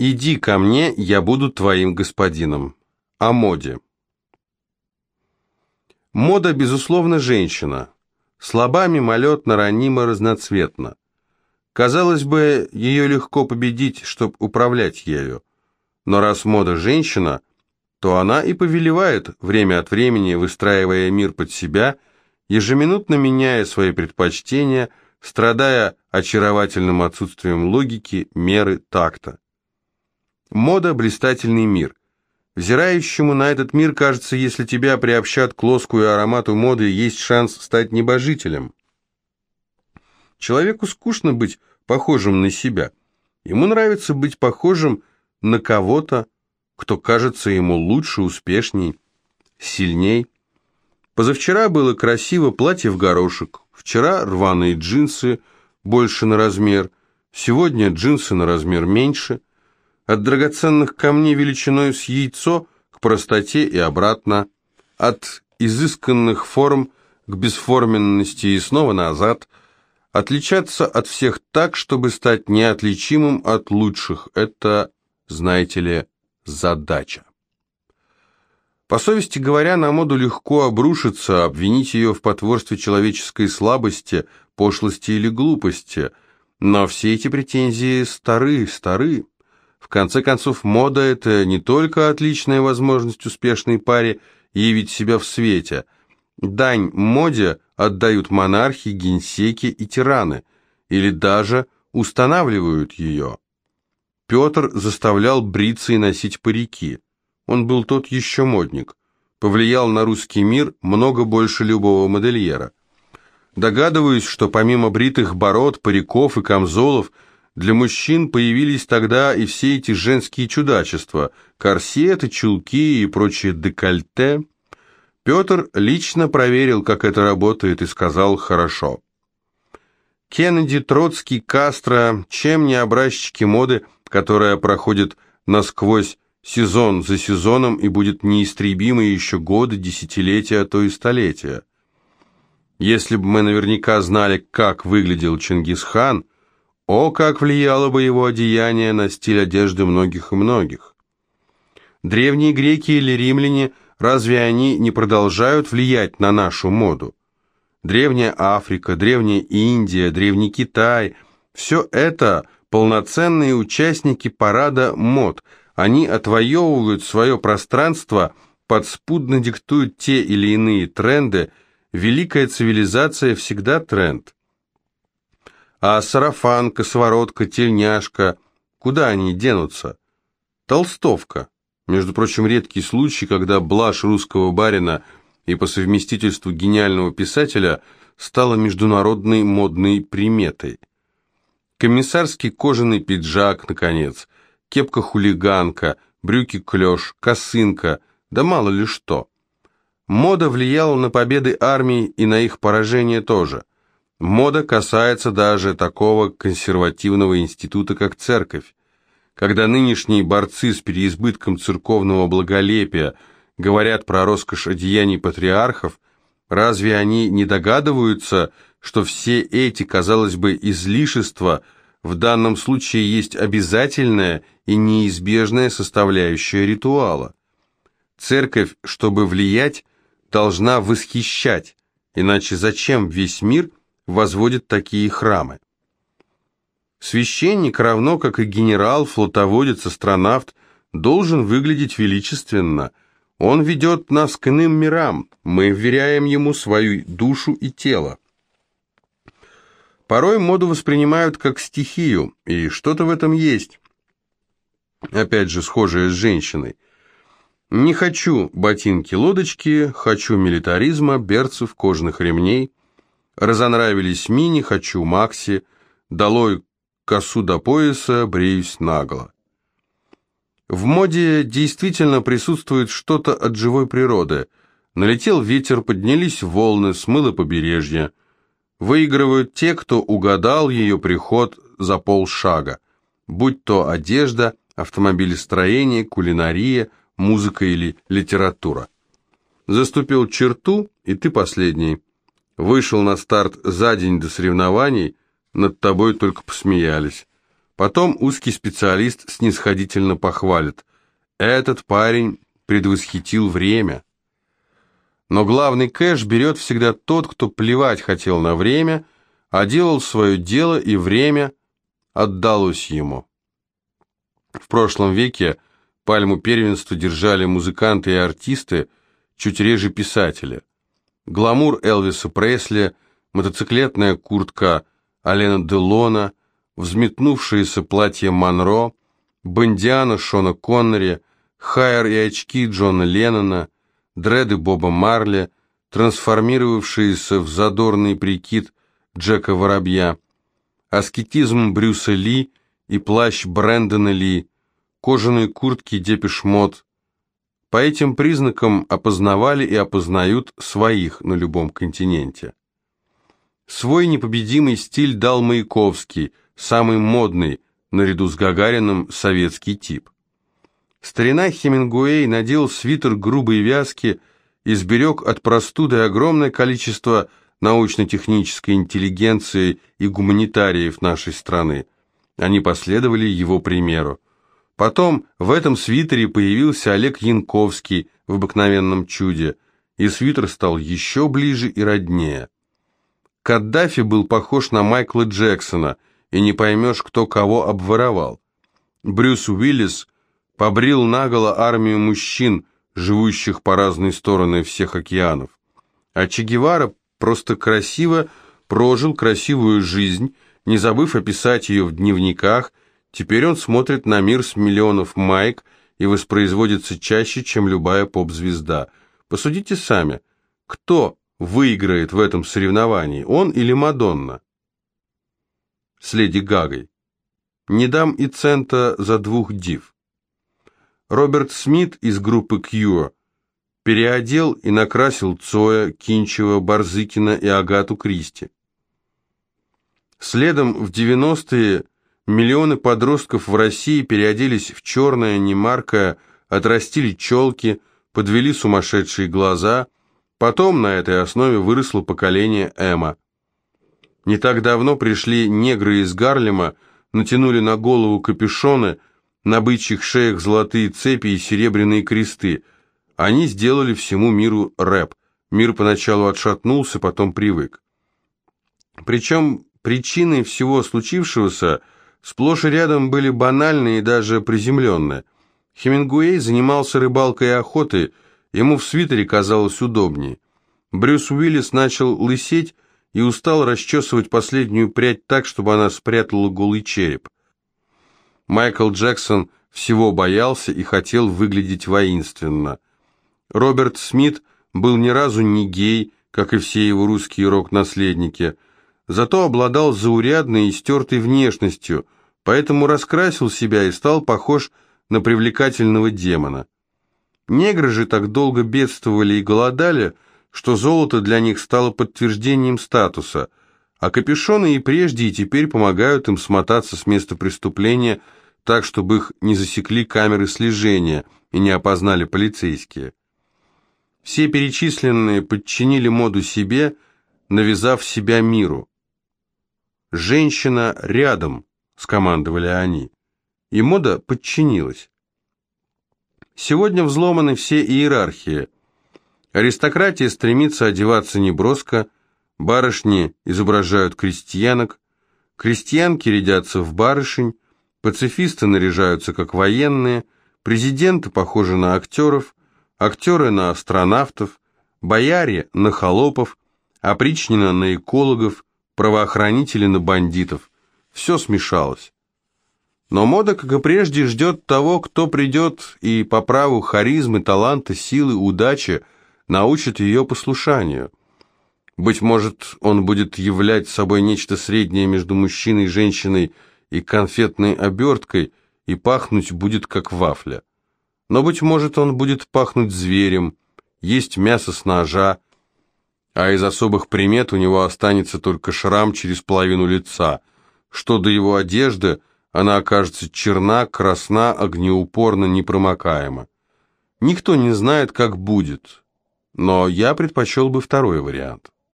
Иди ко мне, я буду твоим господином. О моде. Мода, безусловно, женщина. Слаба, мимолетно, ранима, разноцветна. Казалось бы, ее легко победить, чтобы управлять ею. Но раз мода женщина, то она и повелевает, время от времени выстраивая мир под себя, ежеминутно меняя свои предпочтения, страдая очаровательным отсутствием логики, меры, такта. Мода – блистательный мир. Взирающему на этот мир кажется, если тебя приобщат к лоску и аромату моды, есть шанс стать небожителем. Человеку скучно быть похожим на себя. Ему нравится быть похожим на кого-то, кто кажется ему лучше, успешней, сильней. Позавчера было красиво платье в горошек, вчера рваные джинсы больше на размер, сегодня джинсы на размер меньше. От драгоценных камней величиной с яйцо к простоте и обратно, от изысканных форм к бесформенности и снова назад. Отличаться от всех так, чтобы стать неотличимым от лучших – это, знаете ли, задача. По совести говоря, на моду легко обрушиться, обвинить ее в потворстве человеческой слабости, пошлости или глупости, но все эти претензии стары, стары. В конце концов, мода – это не только отличная возможность успешной паре явить себя в свете. Дань моде отдают монархи, генсеки и тираны, или даже устанавливают ее. Петр заставлял бриться и носить парики. Он был тот еще модник. Повлиял на русский мир много больше любого модельера. Догадываюсь, что помимо бритых бород, париков и камзолов, для мужчин появились тогда и все эти женские чудачества, корсеты, чулки и прочие декольте. Петр лично проверил, как это работает, и сказал «хорошо». Кеннеди, Троцкий, Кастро, чем не образчики моды – которая проходит насквозь сезон за сезоном и будет неистребимой еще годы, десятилетия, а то и столетия. Если бы мы наверняка знали, как выглядел Чингисхан, о, как влияло бы его одеяние на стиль одежды многих и многих. Древние греки или римляне, разве они не продолжают влиять на нашу моду? Древняя Африка, Древняя Индия, Древний Китай – все это полноценные участники парада мод. Они отвоевывают свое пространство, подспудно диктуют те или иные тренды. Великая цивилизация всегда тренд. А сарафан, косоворотка, тельняшка, куда они денутся? Толстовка. Между прочим, редкий случай, когда блажь русского барина и по совместительству гениального писателя стала международной модной приметой – Комиссарский кожаный пиджак, наконец, кепка-хулиганка, брюки-клеш, косынка, да мало ли что. Мода влияла на победы армий и на их поражение тоже. Мода касается даже такого консервативного института, как церковь. Когда нынешние борцы с переизбытком церковного благолепия говорят про роскошь одеяний патриархов, разве они не догадываются, что все эти, казалось бы, излишества в данном случае есть обязательная и неизбежная составляющая ритуала. Церковь, чтобы влиять, должна восхищать, иначе зачем весь мир возводит такие храмы? Священник, равно как и генерал, флотоводец, астронавт, должен выглядеть величественно. Он ведет нас к иным мирам, мы вверяем ему свою душу и тело. Порой моду воспринимают как стихию, и что-то в этом есть. Опять же, схожее с женщиной. Не хочу ботинки-лодочки, хочу милитаризма, берцев, кожных ремней. Разонравились мини, хочу макси. Долой косу до пояса, бреюсь нагло. В моде действительно присутствует что-то от живой природы. Налетел ветер, поднялись волны, смыло побережье. Выигрывают те, кто угадал ее приход за полшага, будь то одежда, автомобилестроение, кулинария, музыка или литература. Заступил черту, и ты последний. Вышел на старт за день до соревнований, над тобой только посмеялись. Потом узкий специалист снисходительно похвалит. Этот парень предвосхитил время. Но главный кэш берет всегда тот, кто плевать хотел на время, а делал свое дело и время отдалось ему. В прошлом веке пальму первенства держали музыканты и артисты, чуть реже писатели. Гламур Элвиса Пресли, мотоциклетная куртка Алена Делона, взметнувшееся платье Монро, бандиана Шона Коннери, хайер и очки Джона Леннона, дреды Боба Марли, трансформировавшиеся в задорный прикид Джека Воробья, аскетизм Брюса Ли и плащ Брэндона Ли, кожаные куртки Депеш Мод. По этим признакам опознавали и опознают своих на любом континенте. Свой непобедимый стиль дал Маяковский, самый модный, наряду с Гагариным, советский тип. Старина Хемингуэй надел свитер грубой вязки и сберег от простуды огромное количество научно-технической интеллигенции и гуманитариев нашей страны. Они последовали его примеру. Потом в этом свитере появился Олег Янковский в «Обыкновенном чуде», и свитер стал еще ближе и роднее. Каддафи был похож на Майкла Джексона, и не поймешь, кто кого обворовал. Брюс Уиллис побрил наголо армию мужчин, живущих по разные стороны всех океанов. А Че Гевара просто красиво прожил красивую жизнь, не забыв описать ее в дневниках, теперь он смотрит на мир с миллионов майк и воспроизводится чаще, чем любая поп-звезда. Посудите сами, кто выиграет в этом соревновании, он или Мадонна? С Леди Гагой. Не дам и цента за двух див. Роберт Смит из группы Cure переодел и накрасил Цоя, Кинчева, Барзыкина и Агату Кристи. Следом в 90-е миллионы подростков в России переоделись в черное, немаркое, отрастили челки, подвели сумасшедшие глаза, потом на этой основе выросло поколение Эма. Не так давно пришли негры из Гарлема, натянули на голову капюшоны – на бычьих шеях золотые цепи и серебряные кресты. Они сделали всему миру рэп. Мир поначалу отшатнулся, потом привык. Причем причиной всего случившегося сплошь и рядом были банальные и даже приземленные. Хемингуэй занимался рыбалкой и охотой, ему в свитере казалось удобнее. Брюс Уиллис начал лысеть и устал расчесывать последнюю прядь так, чтобы она спрятала голый череп. Майкл Джексон всего боялся и хотел выглядеть воинственно. Роберт Смит был ни разу не гей, как и все его русские рок-наследники, зато обладал заурядной и стертой внешностью, поэтому раскрасил себя и стал похож на привлекательного демона. Негры же так долго бедствовали и голодали, что золото для них стало подтверждением статуса – а капюшоны и прежде, и теперь помогают им смотаться с места преступления так, чтобы их не засекли камеры слежения и не опознали полицейские. Все перечисленные подчинили моду себе, навязав себя миру. «Женщина рядом», — скомандовали они, и мода подчинилась. Сегодня взломаны все иерархии. Аристократия стремится одеваться неброско, Барышни изображают крестьянок, крестьянки рядятся в барышень, пацифисты наряжаются как военные, президенты похожи на актеров, актеры на астронавтов, бояре на холопов, опричнина на экологов, правоохранители на бандитов. Все смешалось. Но мода, как и прежде, ждет того, кто придет и по праву харизмы, таланта, силы, удачи научит ее послушанию – быть может, он будет являть собой нечто среднее между мужчиной, женщиной и конфетной оберткой, и пахнуть будет как вафля. Но, быть может, он будет пахнуть зверем, есть мясо с ножа, а из особых примет у него останется только шрам через половину лица. Что до его одежды, она окажется черна, красна, огнеупорно, непромокаема. Никто не знает, как будет, но я предпочел бы второй вариант.